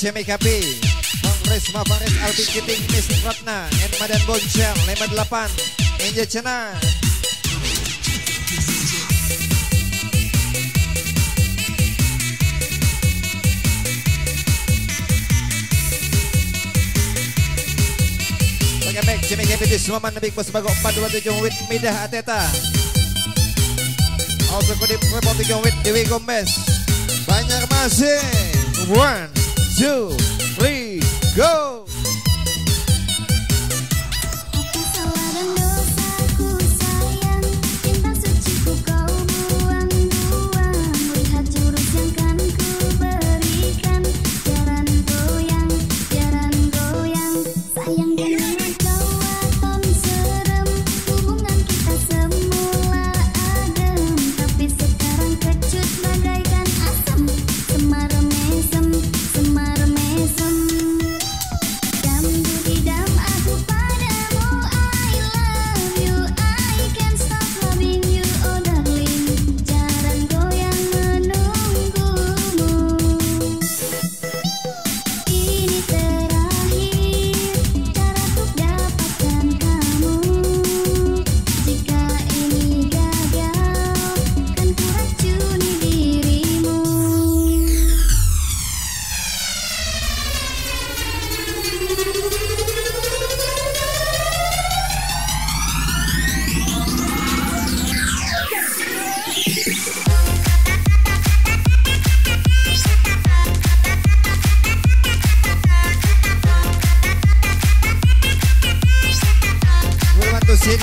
Jimmy Kapi Bang Risma Faris Albi Kiting Miss Ratna Enma dan Boncel 8 Inja Cena back Jimmy Kapi di semua mana Big Boss Bagok 427 Wit Midah Ateta. Also Kodip Republic Wit Dewi Gomez. Banyak masih. One, two, three, go!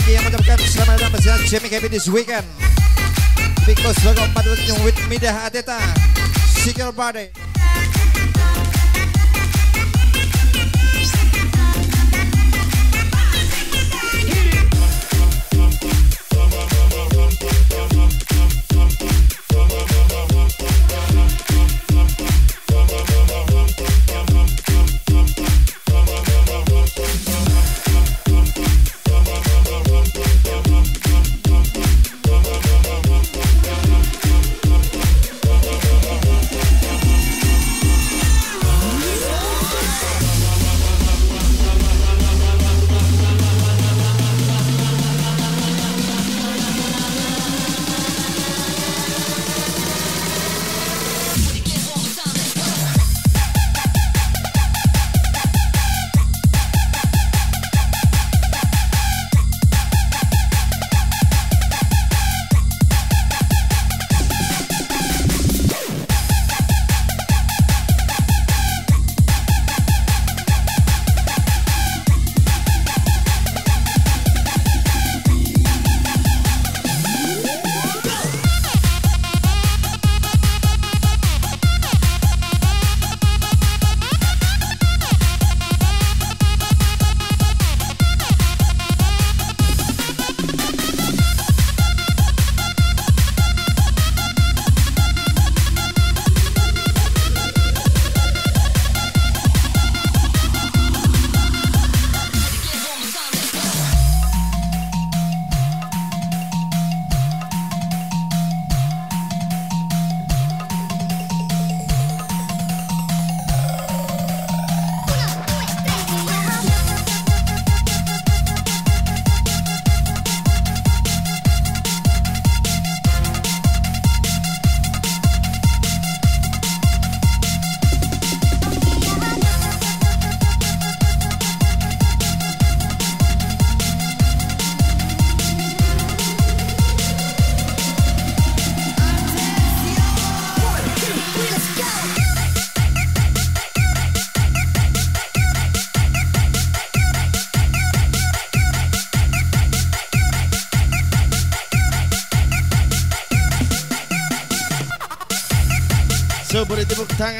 Cindy yang mengucapkan selamat datang bersama Jamie Kevin this weekend. Because logo 4 with Midah Ateta, Sikil Body.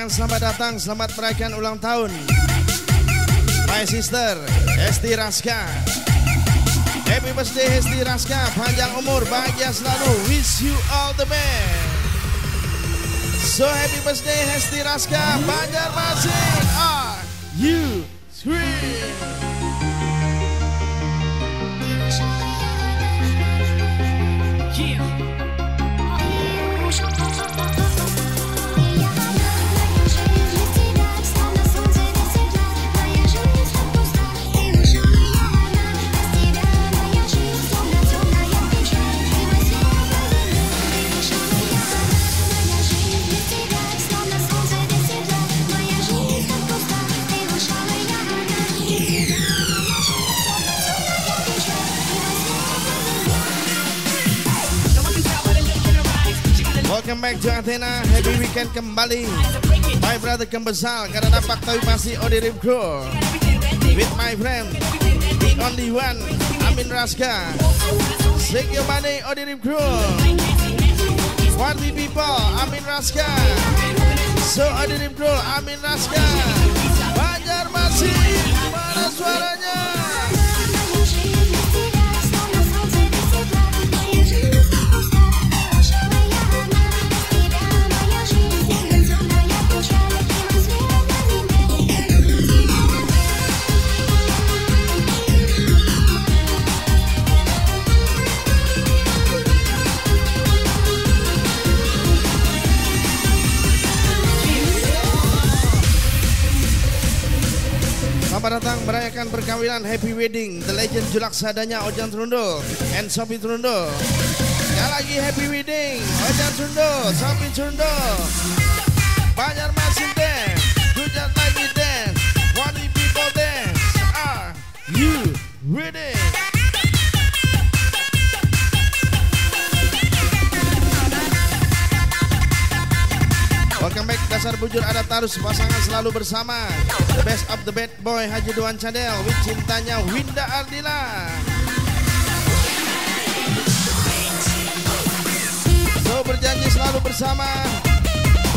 Tangan selamat datang Selamat merayakan ulang tahun. My sister Hesti Raska. Happy birthday Hesti Raska. Panjang umur bahagia selalu. Wish you all the best. So happy birthday Hesti Raska. Banjarmasin Are you To Athena Happy weekend kembali. My brother kembesal Karena dapat tahu masih Odi Crew. With my friend The only one Amin Raska. Shake your money Odi Crew. Party people Amin Raska. So Odi Crew Amin Raska. Masih perkawinan Happy Wedding The Legend Julak Sadanya Ojan Trundul and Sopi Trundul Sekali lagi Happy Wedding Ojan Trundul, Sopi Trundul Banjarmasin Bujur ada Tarus Pasangan selalu bersama. The best of the bad boy Haji Duan Cadel With cintanya Winda Ardila. So berjanji selalu bersama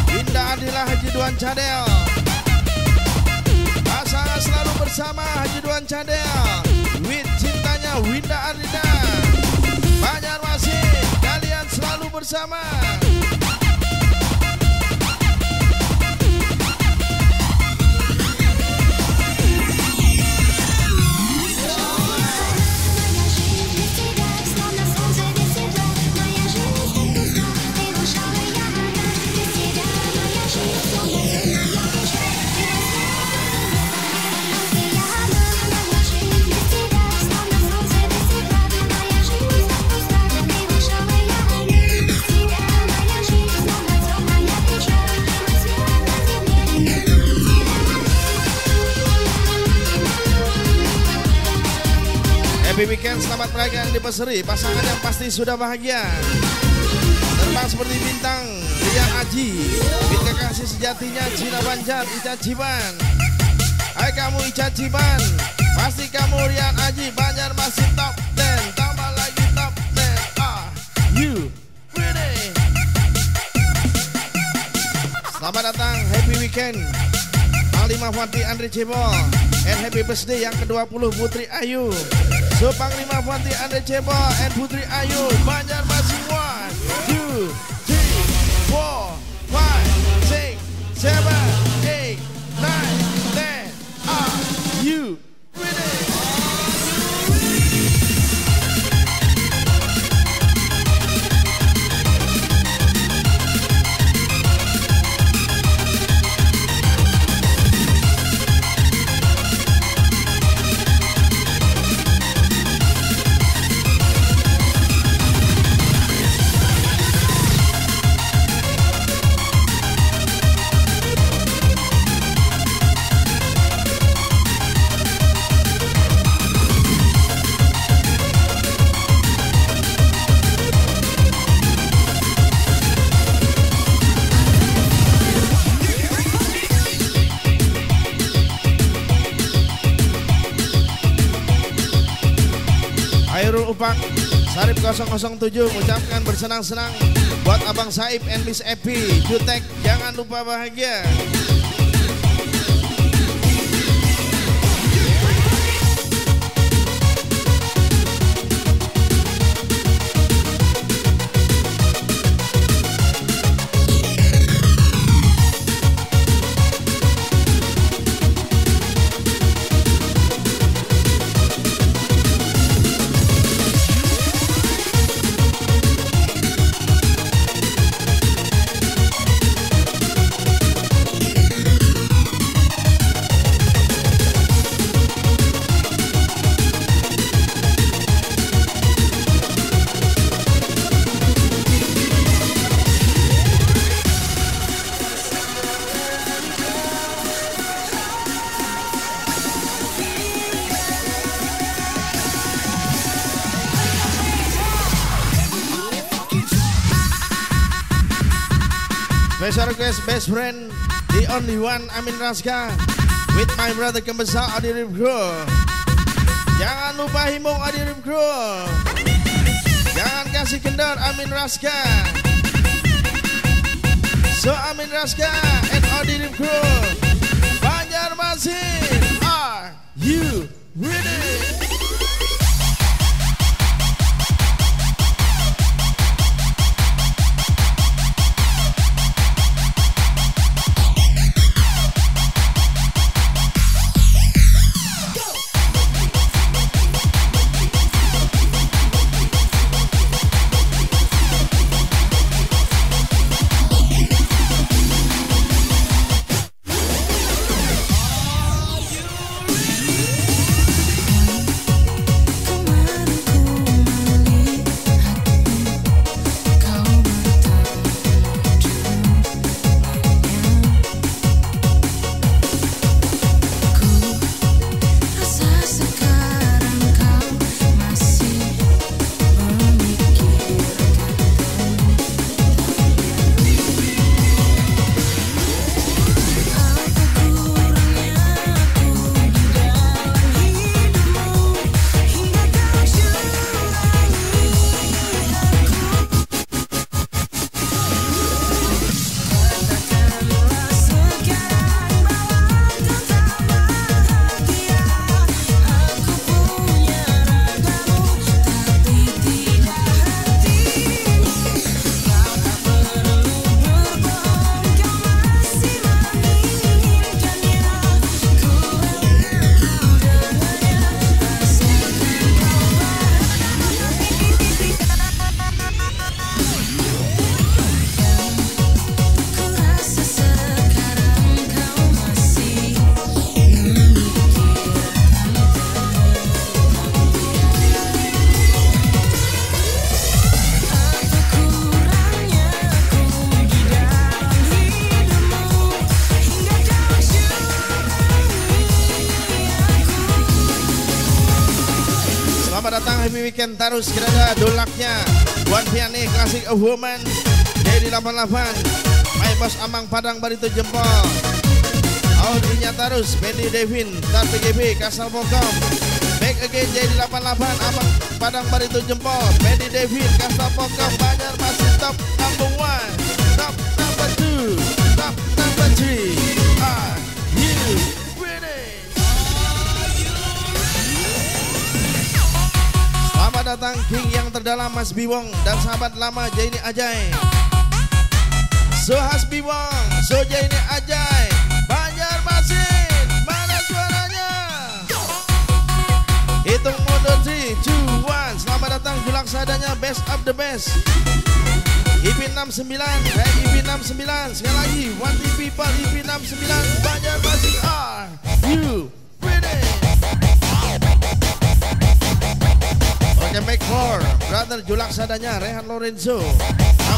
Winda Ardila Haji Duan Cadel Pasangan selalu bersama Haji Duan Cadel With cintanya Winda Ardila. Masih Kalian selalu bersama Happy weekend, selamat merayakan di Peseri. Pasangan yang pasti sudah bahagia. Terbang seperti bintang Rian Aji. Bintang kasih sejatinya Cina Banjar Ica Ciban. Hai kamu Ica Ciban. Pasti kamu Rian Aji Banjar masih top 10 Tambah lagi top 10 Ah, you ready? Selamat datang, happy weekend Alima Fati Andri Cebol And happy birthday yang ke-20 Putri Ayu. So Panglima Fatih Anda Cebo and Putri Ayu Banjarmasin 1, 2, 3, 4, 5, 6, 7, 8, 9, 10 Are you Sarip 007 mengucapkan bersenang-senang buat Abang Saib and Miss Epi. Jutek jangan lupa bahagia request best friend The only one Amin Raska With my brother kembesar Adi Ribgro Jangan lupa himbau Adi Ribgro Jangan kasih kendar Amin Raska So Amin Raska and Adi Ribgro Banjarmasin weekend terus kerana dolaknya Buat Piani Classic of Woman. Jadi 88 My Boss Amang Padang Barito Jempol. Audrinya terus Benny Devin Dan PGB Kasal Pokok Back again jadi 88 Amang Padang Barito Jempol. Benny Devin Kasal Pokok Banyak masih top number one. Top number two. Top number three datang King yang terdalam Mas Biwong dan sahabat lama Jaini Ajay. So Has Biwong, So Jaini Ajay, Banjarmasin, mana suaranya? Hitung mundur 3, 2, 1, selamat datang Julak Sadanya Best of the Best. IP 69, hey IP 69, sekali lagi One TV People IP 69, Brother Julak Sadanya Rehan Lorenzo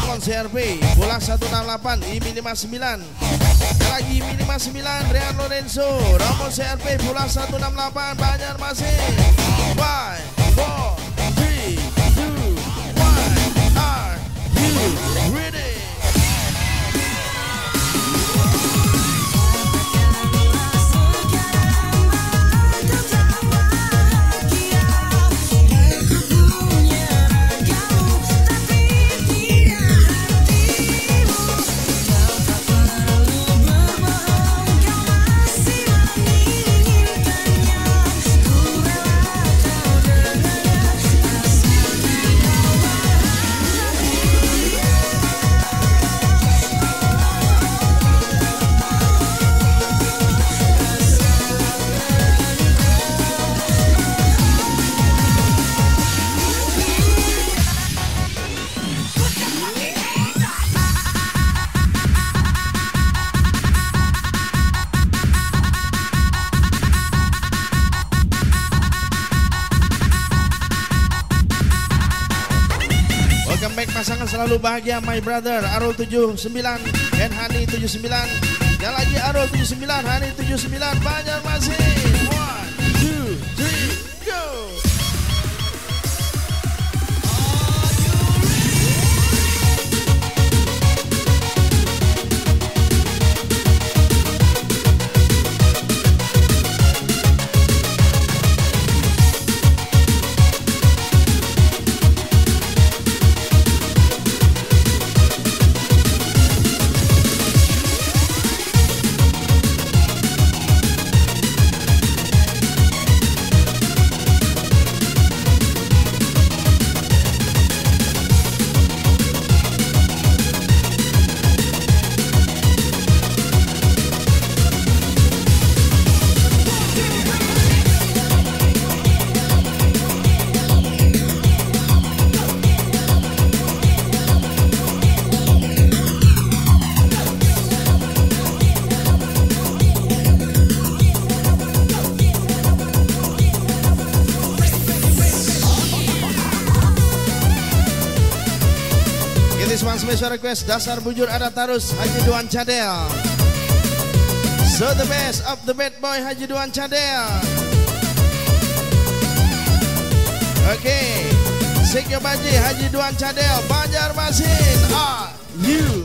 Amon CRP Bola 168 I Minima 9 Lagi Minima 9 Rehan Lorenzo Ramon CRP Bola 168 Banjarmasin 5 selalu bahagia my brother. Arul 79 dan Hani 79 dan lagi Arul 79 Hani 79 banyak request Dasar Bujur Ada Tarus Haji Duan Cadel So the best of the bad boy Haji Duan Cadel okay. Sik your body Haji Duan Cadel Banjarmasin Are you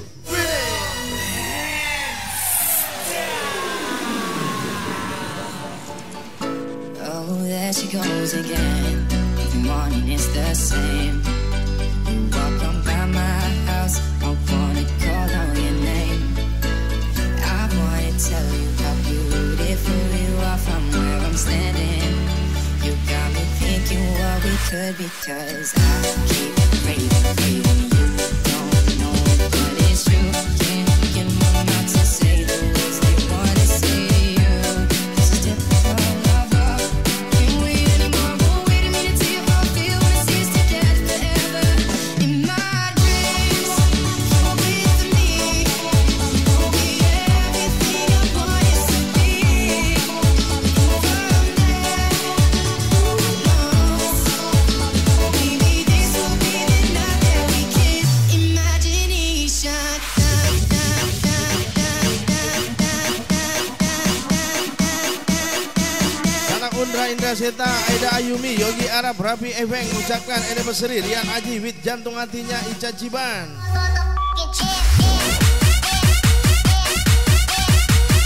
Anak Undra Indra Seta, Aida Ayumi, Yogi Arab, Rafi Efeng Ucapkan anniversary Rian Aji, with jantung hatinya Ica Ciban.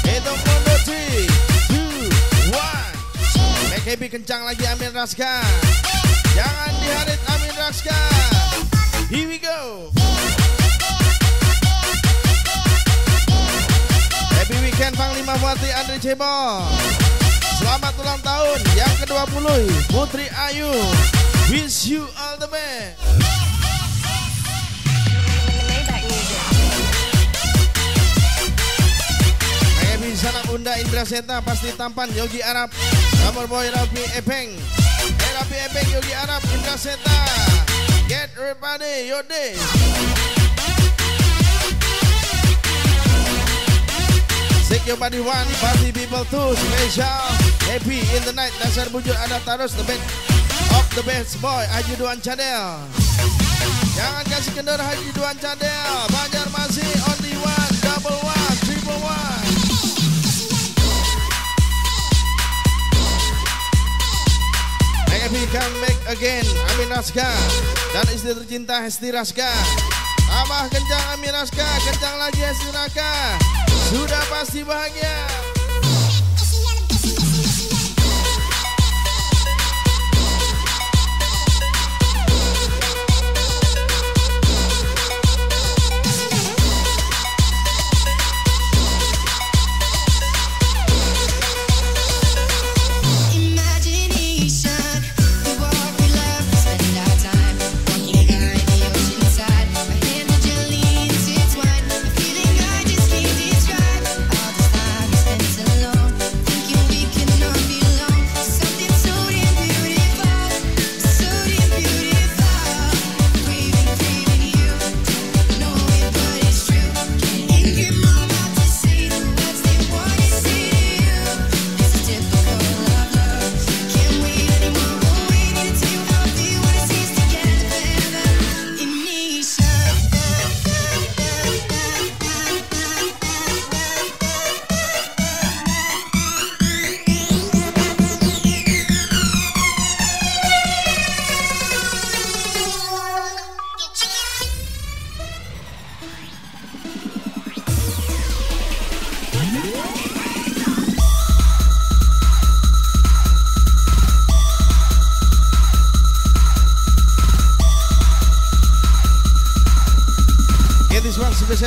Hitung mundur 3, 2, 1 Make happy kencang lagi Amin Raska. Jangan diharit Amin Raska. Here we go. Happy weekend Panglima Fatih Andre Cebol Selamat ulang tahun. Yang ke-20 Putri Ayu. Wish you all the best. Anak bunda Indra Seta pasti tampan Yogi Arab. Nomor boy Rafi Epeng. Eh Rafi Epeng Yogi Arab Indra Seta. Get everybody your day. Take your body one, party people two, special, happy in the night. Dasar bujur ada tarus the best of the best boy, Haji Duan Cadel. Jangan kasih kendor Haji Duan Cadel. Banjar masih only one, double one, triple one. Happy come back again, Amin Raska dan istri tercinta Hesti Raska. Tambah kencang Amin Raska, kencang lagi Hesti Raska. Sudah pasti bahagia.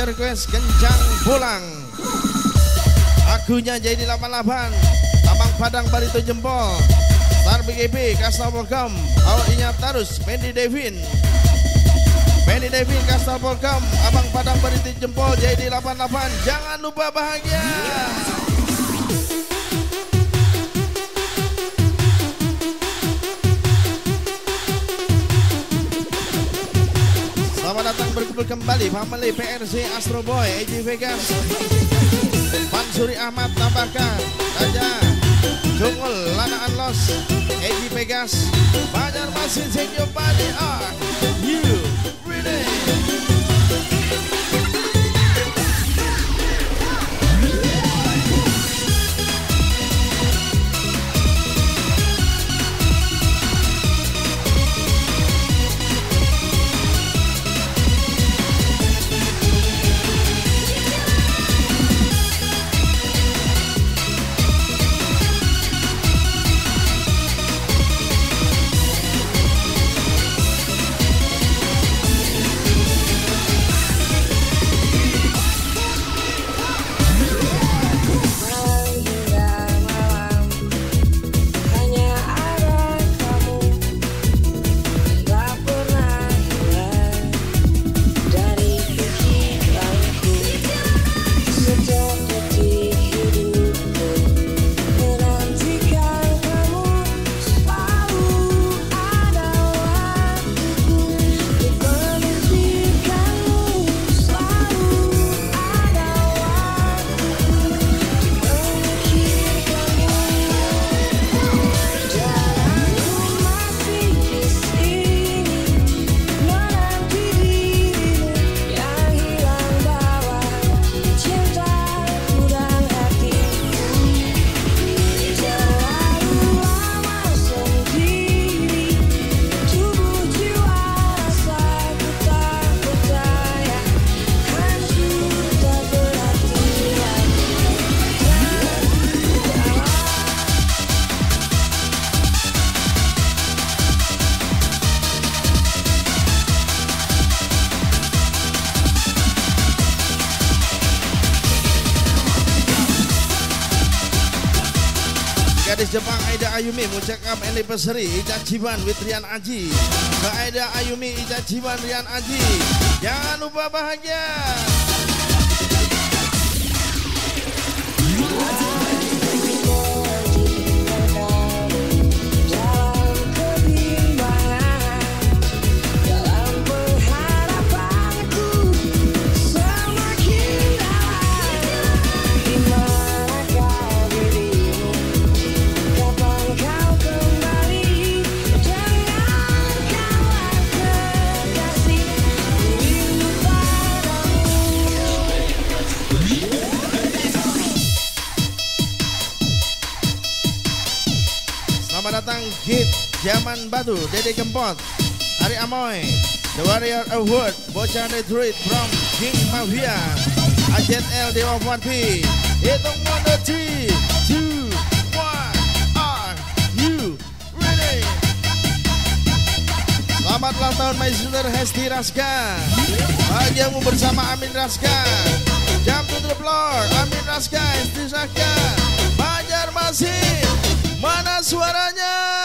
Request kencang pulang. Akunya jadi 88 Abang Padang Barito Jempol. Star BGP Kastal Polkom Awal ingat Tarus Mendy Devin. Mendy Devin Kastal Polkom Abang Padang Barito Jempol jadi 88 Jangan lupa bahagia. Selamat kembali Family PRC Astro Boy EJ Vegas. Mansuri Ahmad tambahkan. Raja Jungul Lana Anlos EJ Vegas. Banjar Masin Sing Your Body Are You Mengucapkan anniversary Ija Jiban with Rian Aji. Aida Ayumi Ija Jiban Rian Aji. Jangan lupa bahagia Batu Dede Kempot Ari Amoy The Warrior Award Bocah Detroit from King Mafia Ajet L Dewa Party Hitung 1, 3, 2, 1 Are you ready? Selamat ulang tahun sister Hesti Raska Bahagiamu bersama Amin Raska Jump to the floor Amin Raska Hesti Raska Banjarmasin Mana suaranya?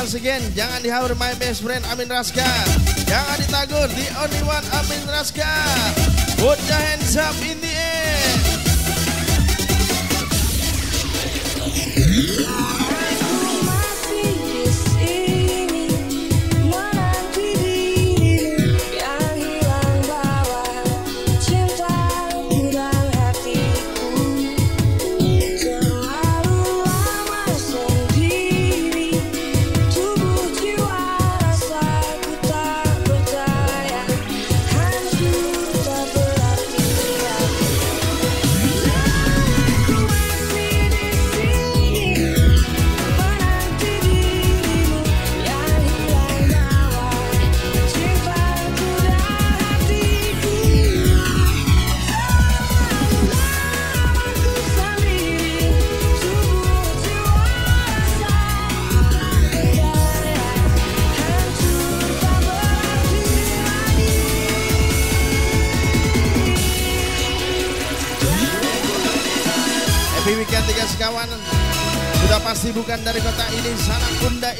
Once again. Jangan dihaur my best friend Amin Raska. Jangan ditagur The only one Amin Raska. Put your hands up in the air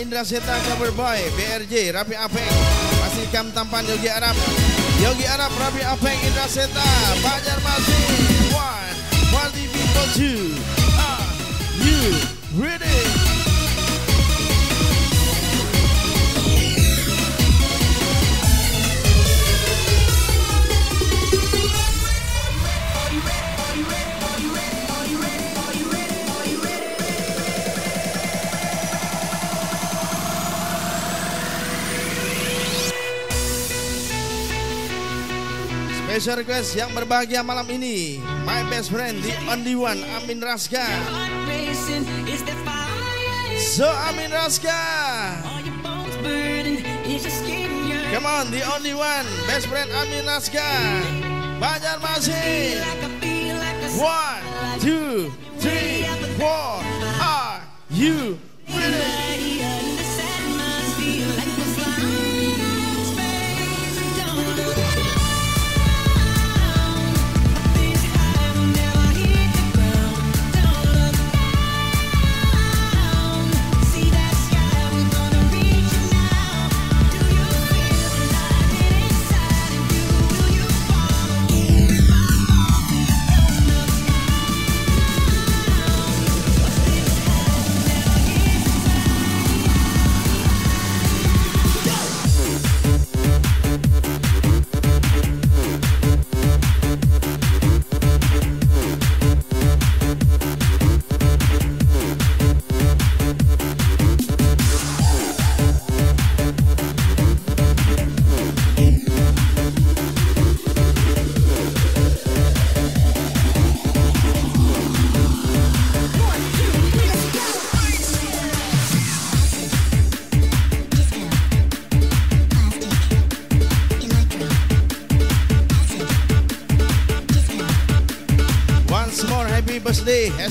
Indra Seta Cover Boy BRJ Rapi Apeng Masih kam tampan Yogi Arab. Yogi Arab Rapi Apeng Indra Seta Banjarmasin One Party people two Are you Special request yang berbahagia malam ini. My best friend, the only one Amin Raska So Amin Raska Come on, the only one Best friend Amin Raska Banjarmasin One, two, three, four. Are you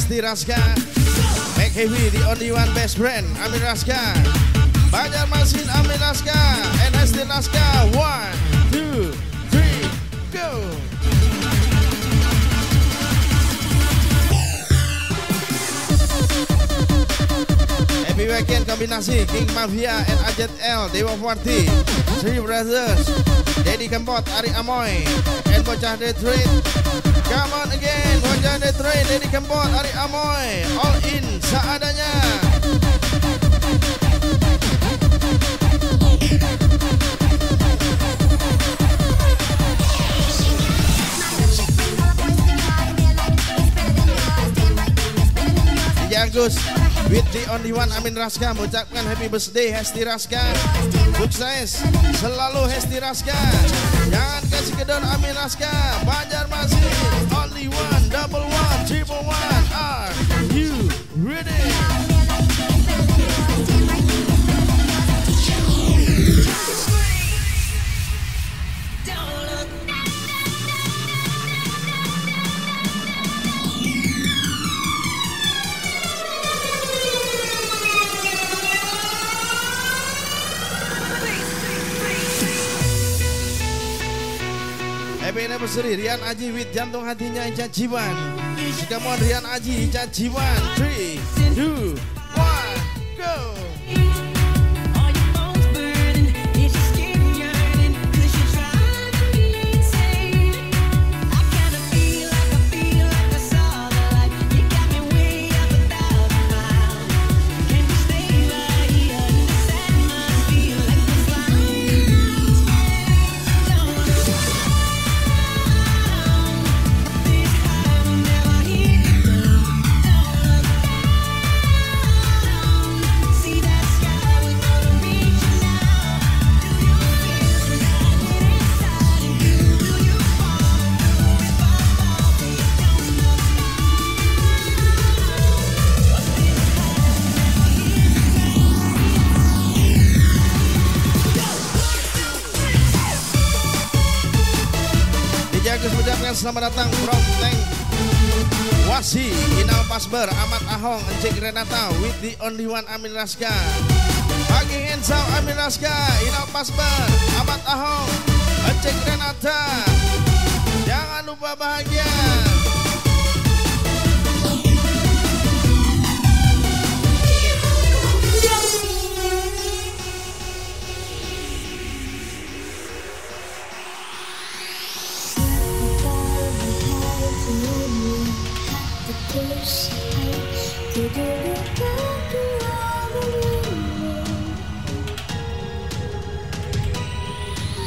Hesti Raska. Make Heavy the only one best friend Amin Raska. Banjarmasin Amin Raska. And Raska. One, two, three, go. Happy weekend kombinasi King Mafia and Ajet L Dewa Forti Three Brothers Dedi Kempot Ari Amoy And Bocah Detroit Come on again Bocah Detroit Dedi Kempot Ari Amoy All in seadanya. Agus with the only one Amin Raska mengucapkan happy birthday Hesti Raska. Sukses selalu Hesti Raska. Jangan kasih kedon Amin Raska. One double Anniversary Rian Aji with jantung hatinya Ica Jiwan on Rian Aji Ica Jiwan 3, 2, Ahong, Encik Renata with the only one Amin Raska. Pagi Hensau Amin Raska, Inal Pasber, Ahmad Ahong, Encik Renata. Jangan lupa bahagia.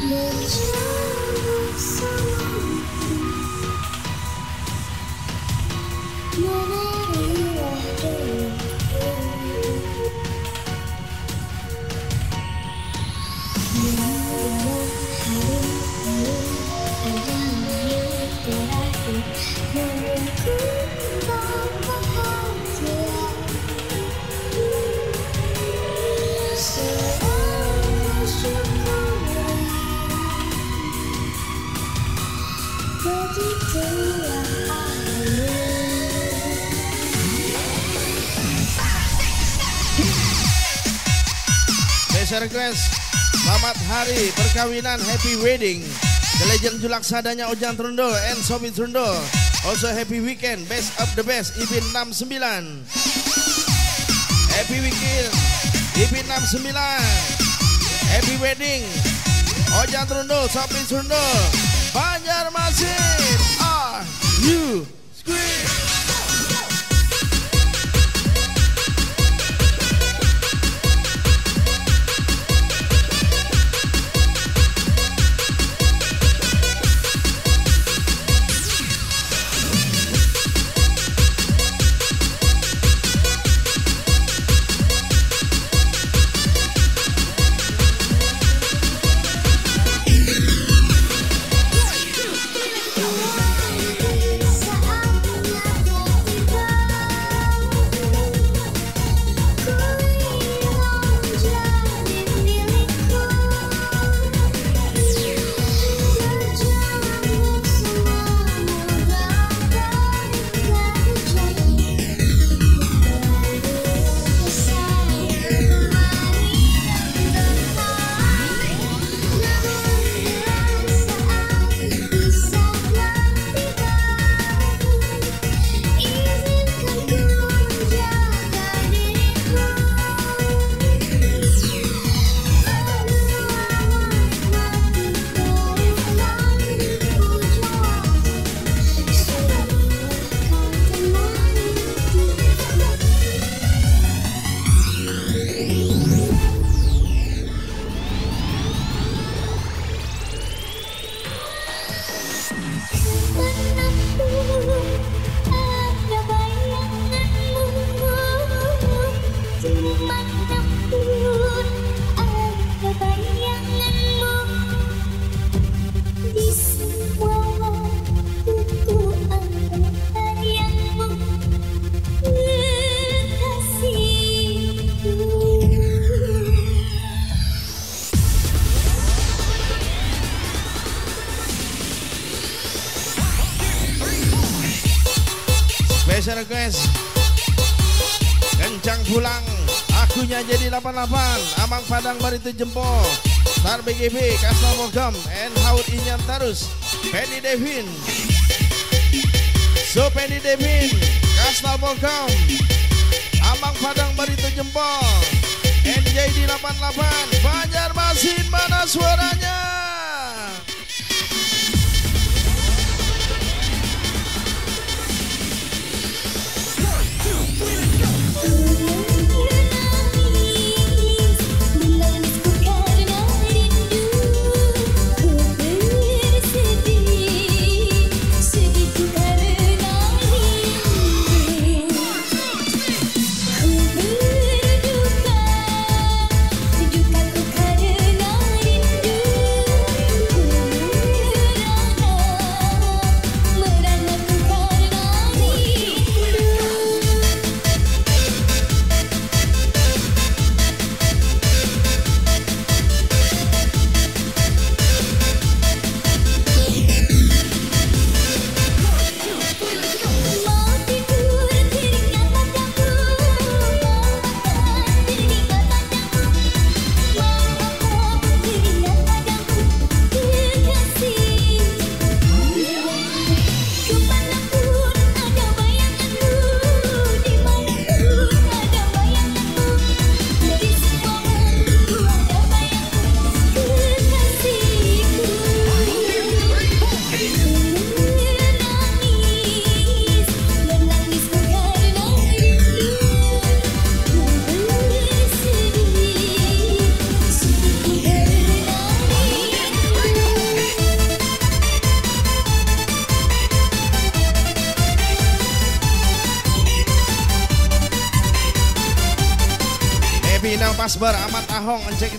You're Special request Selamat hari perkawinan Happy Wedding. The Legend Julak Sadanya Ojang Trundol and Sobi Trundol Also happy weekend Best of the best Ipin 69 Happy weekend Ipin 69 Happy wedding Ojang Trundol Sobi Trundol Banjarmasin Are you scream Padang Baritu Jempol. Star BGB Kastal Mogam And Haud Inyan Tarus Penny Devin. So Penny Devin Kastal Mogam Amang Padang Baritu Jempol. NJD 88 Banjarmasin mana suaranya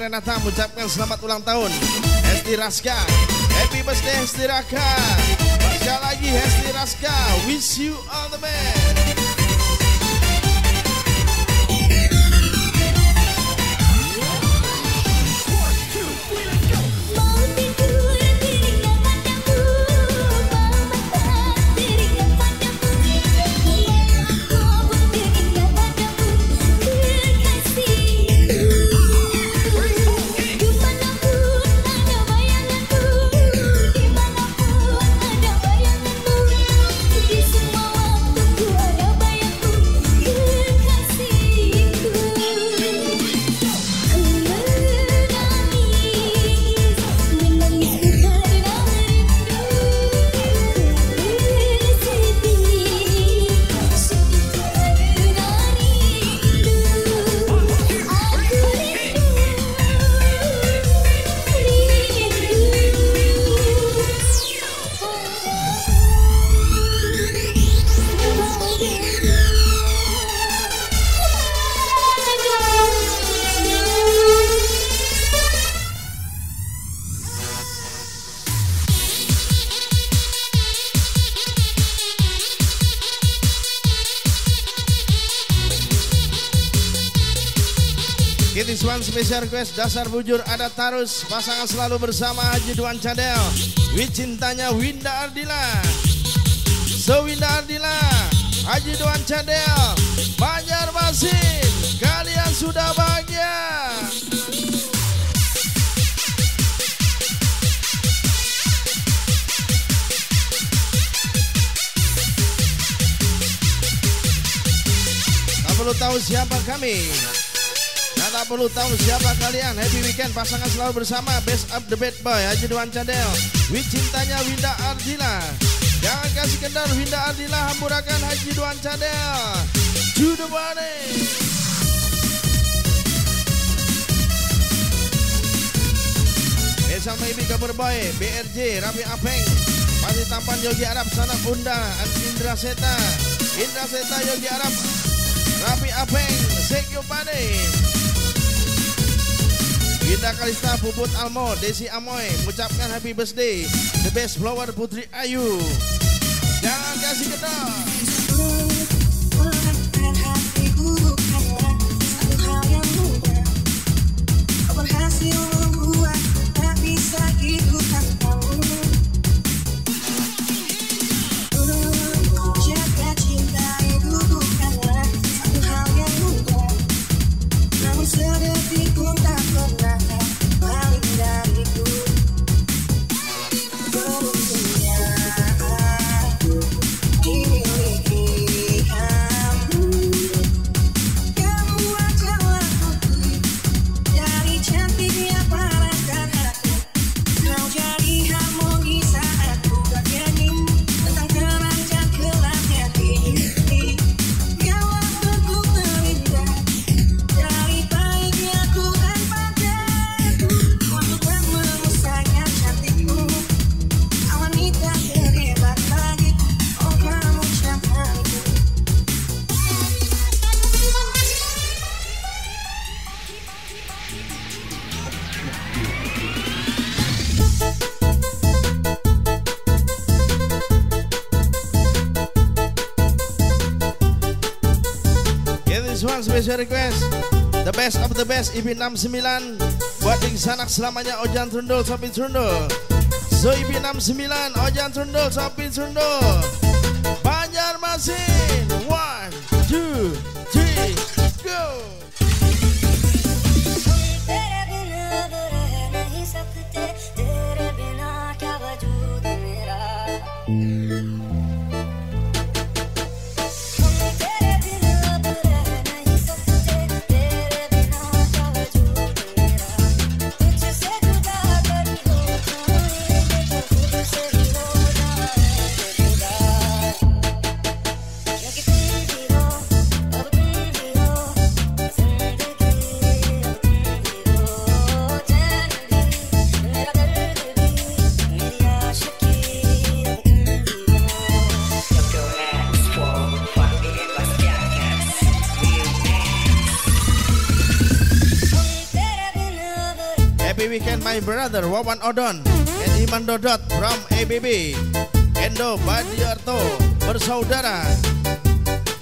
Renata mengucapkan selamat ulang tahun. Hesti Raska Happy birthday Hesti Raka Sekali lagi Hesti Raska Wish you spesial request dasar bujur ada tarus. Pasangan selalu bersama Haji Duan Cadel Wid cintanya Winda Ardila. So Winda Ardila. Haji Duan Cadel Banjarmasin kalian sudah bahagia. Tak perlu tahu siapa kami tak perlu tahu siapa kalian. Happy weekend pasangan selalu bersama. Best up the bad boy Haji Dewan Cadel With cintanya Winda Ardila. Jangan kasih kendar Winda Ardila Hamburakan Haji Dewan Cadel To the body. Maybe Kabar Boy BRJ Rabi Apeng. Masih tampan Yogi Arab Sanak Unda Indra Seta. Indra Seta Yogi Arab. Rapi Apeng Sekyo Pade Winda Kalista Puput Almo Desi Amoy mengucapkan happy birthday The best flower Putri Ayu. Jangan kasih kedok the best IP 69 Buat di sanak selamanya Ojan Trundul Sopi Trundul So IP 69 Ojan Trundul Sopi Trundul Banjarmasin my brother Wawan Odon and Iman Dodot from ABB Endo Badiarto bersaudara.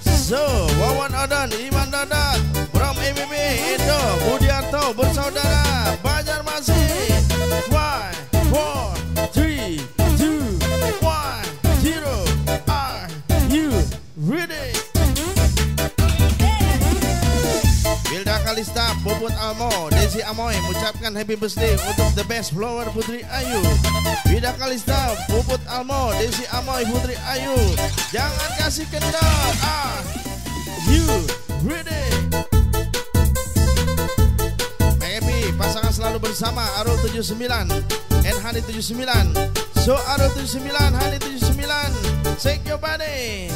So Wawan Odon Iman Dodot from ABB Endo Budiarto bersaudara. Banjarmasin. 5 4 3 Bobot Almo, Desi Amoy mengucapkan happy birthday untuk the best flower Putri Ayu. Wilda Kalista, Bobot Almo, Desi Amoy, Putri Ayu. Jangan kasih kendor. Ah, you ready? Happy pasangan selalu bersama Arul 79 and Hani 79. So Arul 79, Hani 79. Shake your body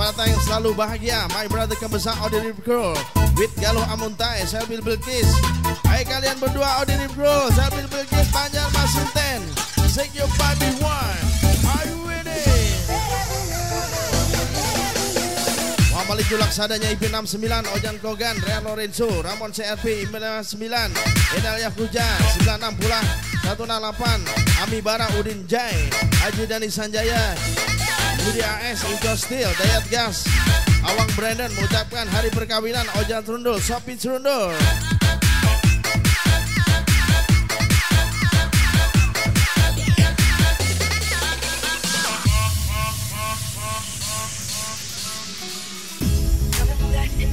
mata yang selalu bahagia My brother kebesar Audrey Girl With Galuh Amuntai Selbil Bilkis. Hai kalian berdua Audrey Girl Selbil Bilkis Banjar Masin Ten Sing your body one. Are you ready? Wah Muhammad Laksadanya IP69 Ojan Kogan Rian Lorenzo Ramon CRP IP69 Edal Yakuja 96 Pula 168 Ami Bara Udin Jai Haji Dani Sanjaya. Budi AS Inco Steel Dayat Gas. Awang Brandon mengucapkan hari perkawinan Ojan Trundul Sopi Trundul.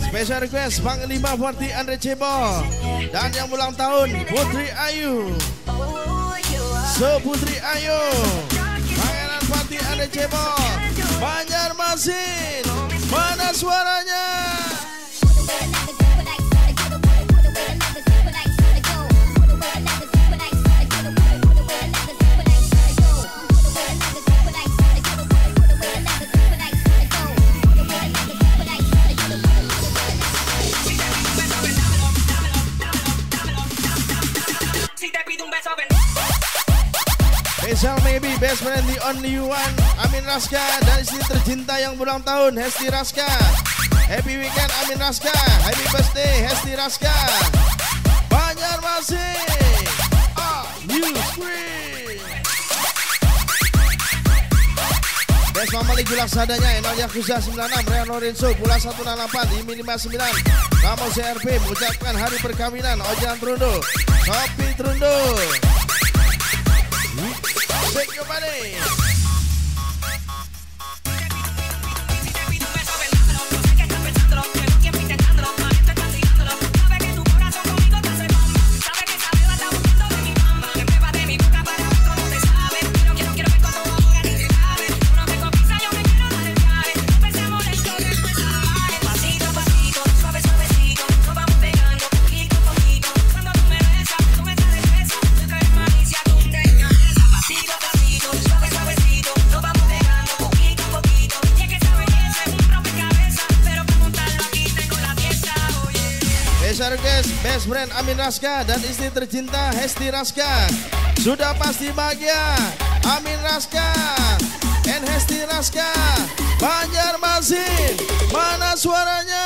Special request Bang Lima Forti Andre Cebol Dan yang ulang tahun Putri Ayu. So Putri Ayu. Pangeran Fatih Andre Cebol Banjarmasin. Mana suaranya Special maybe best friend the only one. Amin Raska dan istri tercinta yang berulang tahun Hesti Raska. Happy weekend Amin Raska. Happy birthday Hesti Raska. Banjarmasin Are you free? Best Mama Ligi Laksadanya Enol Yakuza 96 Rehan Lorenzo Pula 168 Imi 59 Ramos CRP mengucapkan hari perkawinan Ojan Trundo. Kopi Trundo Shake your body Amin Raska dan istri tercinta Hesti Raska. Sudah pasti bahagia Amin Raska and Hesti Raska. Banjarmasin, mana suaranya?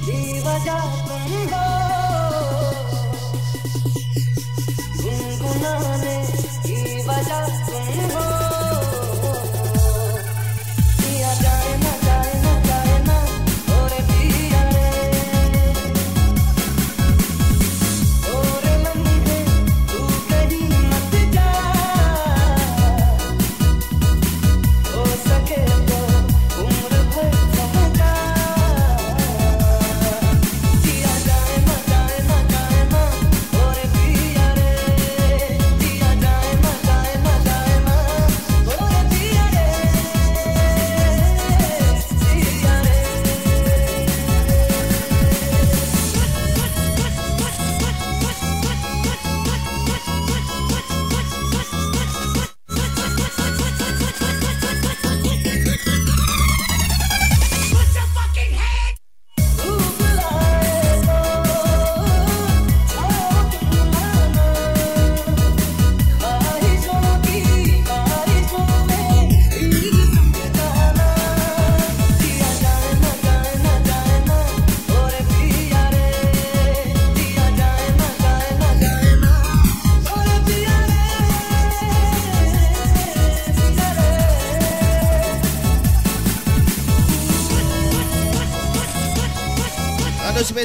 Di wajah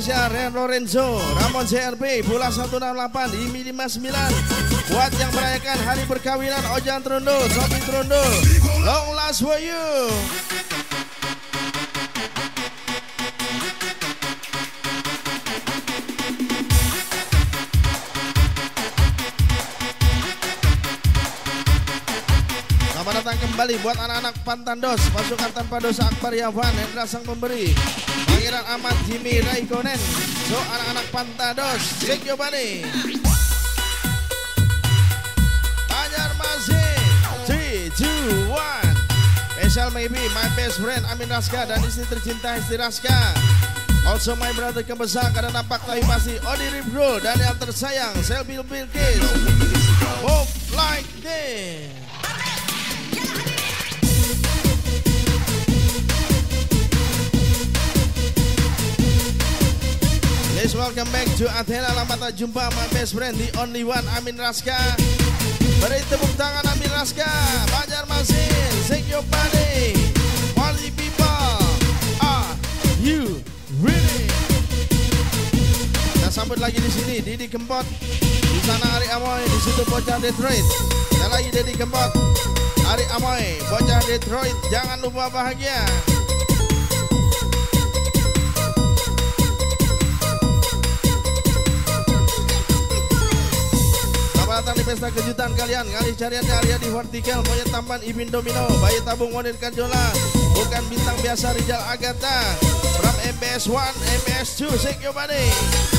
Kado spesial Ren Lorenzo Ramon CRP Pula 168 Imi 59 Buat yang merayakan hari perkawinan Ojan Trundo Sopi Trundo Long last for you kembali buat anak-anak Pantandos Pasukan tanpa dosa Akbar Yavan Hendra Sang Pemberi Pangeran Ahmad Jimmy Raikkonen. So anak-anak Pantandos Shake your body Banjarmasin 3, 2, 1 Special maybe my best friend Amin Raska dan istri tercinta Istri Raska. Also my brother kebesar karena nampak tapi pasti Odi Ribro dan yang tersayang Selby Bilkis. Move like this welcome back to Athena. Lama tak jumpa my best friend The only one Amin Raska. Beri tepuk tangan Amin Raska. Banjarmasin Sing your body. Party people Are you ready? Kita sambut lagi di sini Didi Kempot. Di sana Ari Amoy Di situ bocah Detroit. Dan lagi Didi Kempot. Ari Amoy Bocah Detroit. Jangan lupa bahagia pesta kejutan kalian. Kali cariannya Arya di vertikal Monyet tampan Ibin Domino. Bayi tabung model Kanjola. Bukan bintang biasa Rijal Agatha. From MBS 1, MBS 2 Shake your body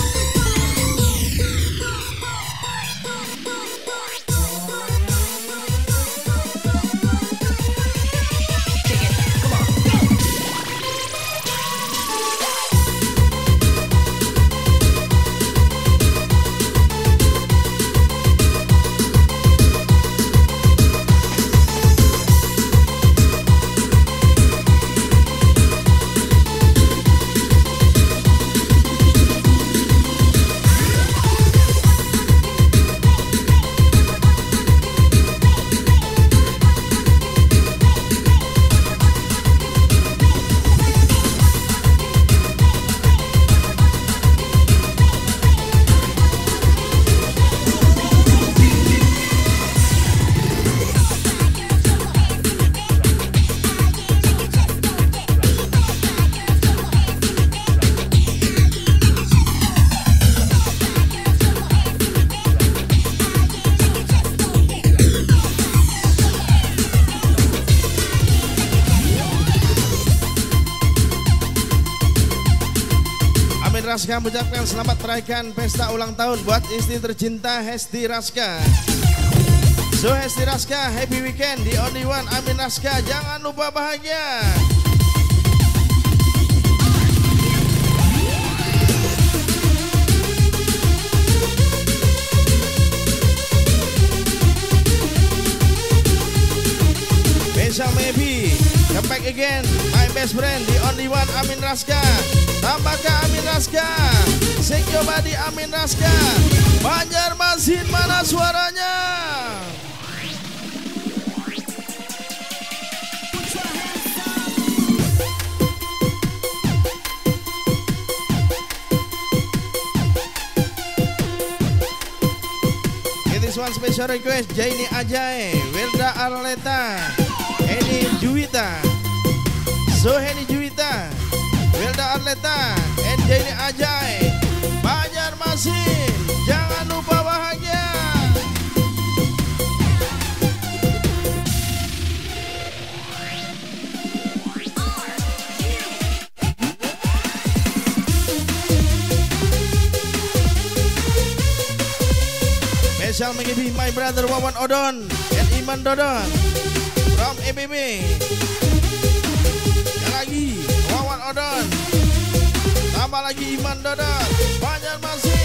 Raska mengucapkan selamat merayakan pesta ulang tahun buat istri tercinta Hesti Raska. So Hesti Raska, happy weekend di Only One Amin Raska. Jangan lupa bahagia. Special maybe Come back again My best friend The only one Amin Raska Tambahkan Amin Raska. Your body Amin Raska. Banjarmasin mana suaranya? One special request Jaini Ajay Wilda Arleta Eni Juwita Soheni Juwita Arleta and Jaini Ajay. Banjarmasin Jangan lupa bahagia. Special mengibi my brother Wawan Odon and Iman Dodon. From EBB. Tambah lagi Iman Dodon. Banjarmasin.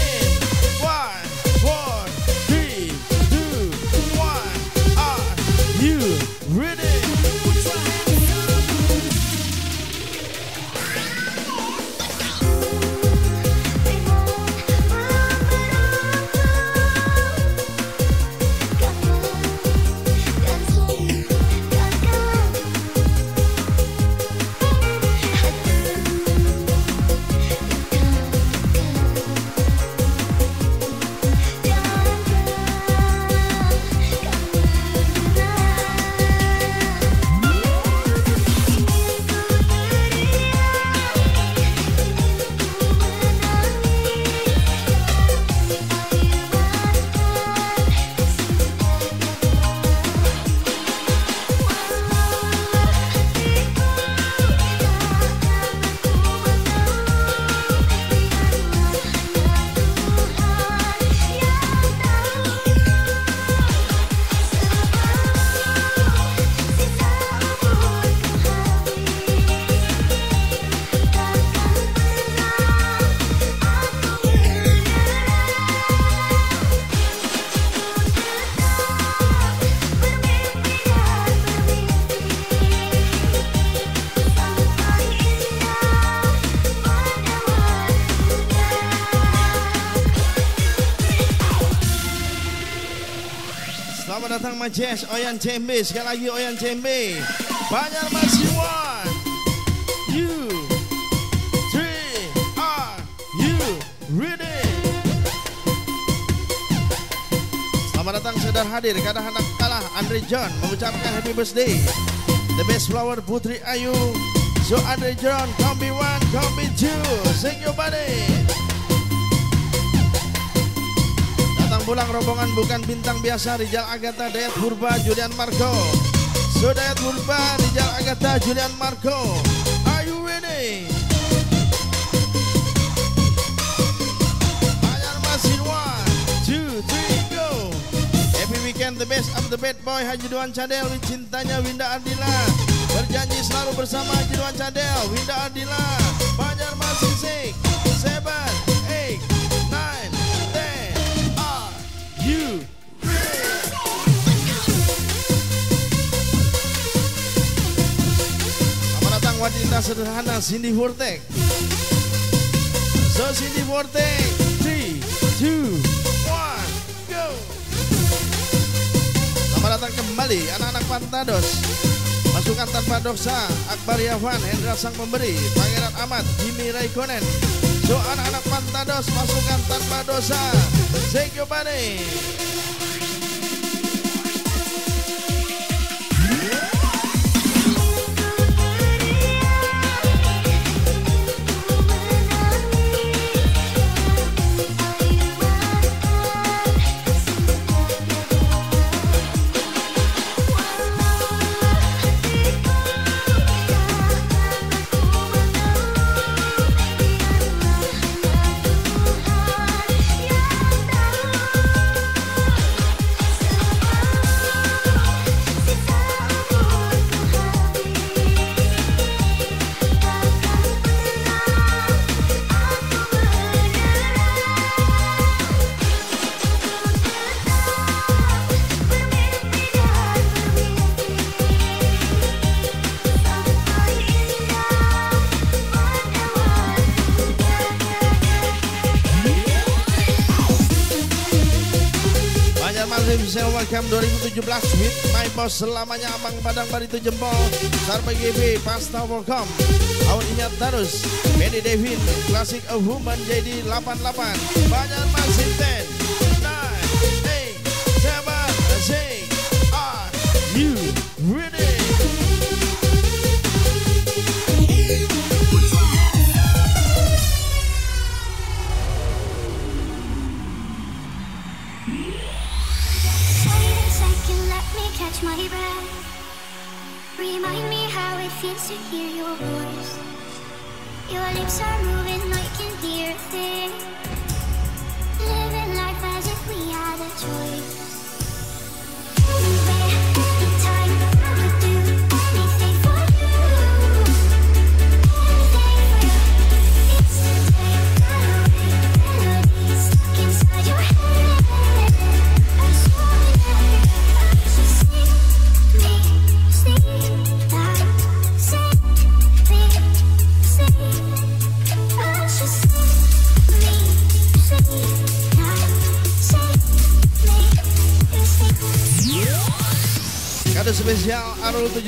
Datang Majes Oyan Cembe Sekali lagi Oyan Cembe Banjarmasin one You Three Are you ready? Selamat datang sedar hadir. Kada hendak kalah Andre John mengucapkan happy birthday. The best flower Putri Ayu. So Andre John Kombi one Kombi two. Sing your body pulang rombongan bukan bintang biasa Rijal Agatha, Dayat Purba, Julian Marco. So Dayat Purba, Rijal Agatha, Julian Marco. Are you ready? Banjarmasin one, two, three, go. Happy weekend the best of the bad boy Haji Duan Cadel with cintanya Winda Ardila. Berjanji selalu bersama Haji Duan Cadel Winda Ardila. Banjarmasin six, seven, wanita sederhana Cindy Vortek So Cindy Vortek 3, 2, 1, go. Selamat datang kembali anak-anak Pantados. Pasukan tanpa dosa Akbar Yavan Hendra Sang Pemberi Pangeran Ahmad Jimmy Raikkonen. So anak-anak Pantados Pasukan tanpa dosa Shake your body welcome 2017 with my boss selamanya Abang Padang Barito Jempol Sarpa GB Pasta welcome Awal ingat terus Benny Devin Classic of Woman jadi 88 Banyak masih 10 Your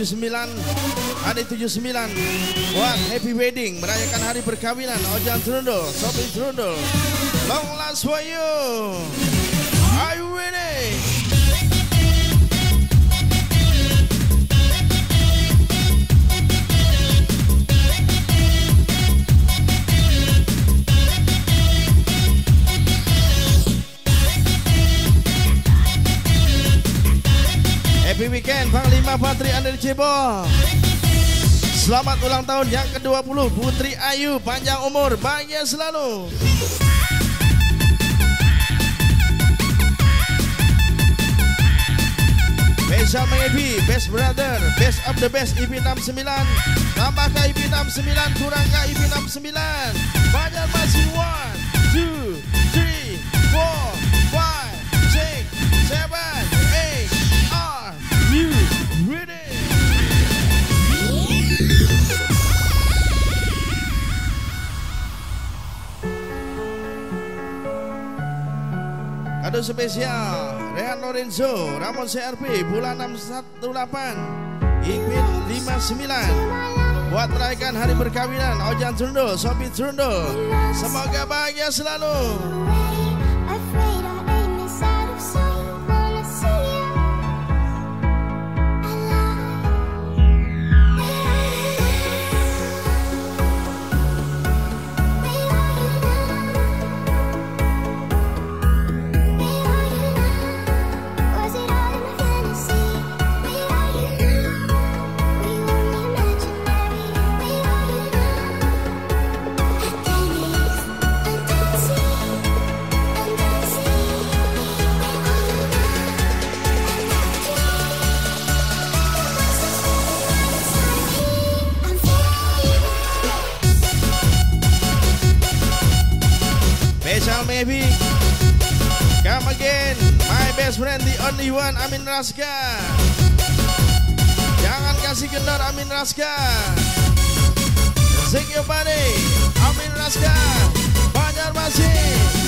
79 Adi 79 Buat happy wedding Merayakan hari perkawinan. Ojan Trundle Sopi Trundle. Long last for you Panglima Patri Andri Cebol Selamat ulang tahun yang ke-20 Putri Ayu panjang umur bahagia selalu. Special mengepi Best Brother Best of the best IP 69 Tambah ke IP 69 Kurang ke IP 69 Banyak masih 1 2 3 4 5 6 7 Kado spesial Rehan Lorenzo Ramon CRP bulan 618 Iqbal 59 Buat merayakan hari perkawinan Ojan Trundle, Sopi Trundle Semoga bahagia selalu one Amin Raska. Jangan kasih kendor Amin Raska. Sing your body Amin Raska. Banjarmasin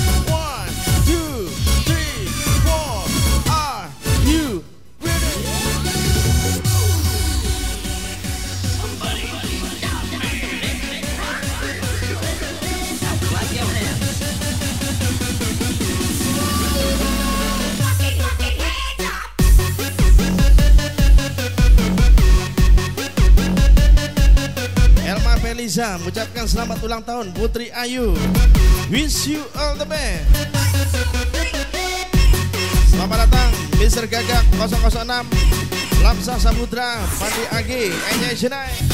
mengucapkan selamat ulang tahun Putri Ayu. Wish you all the best. Selamat datang Mr. Gagak 006 Lamsa Samudra Pandi Agi Enjay Senai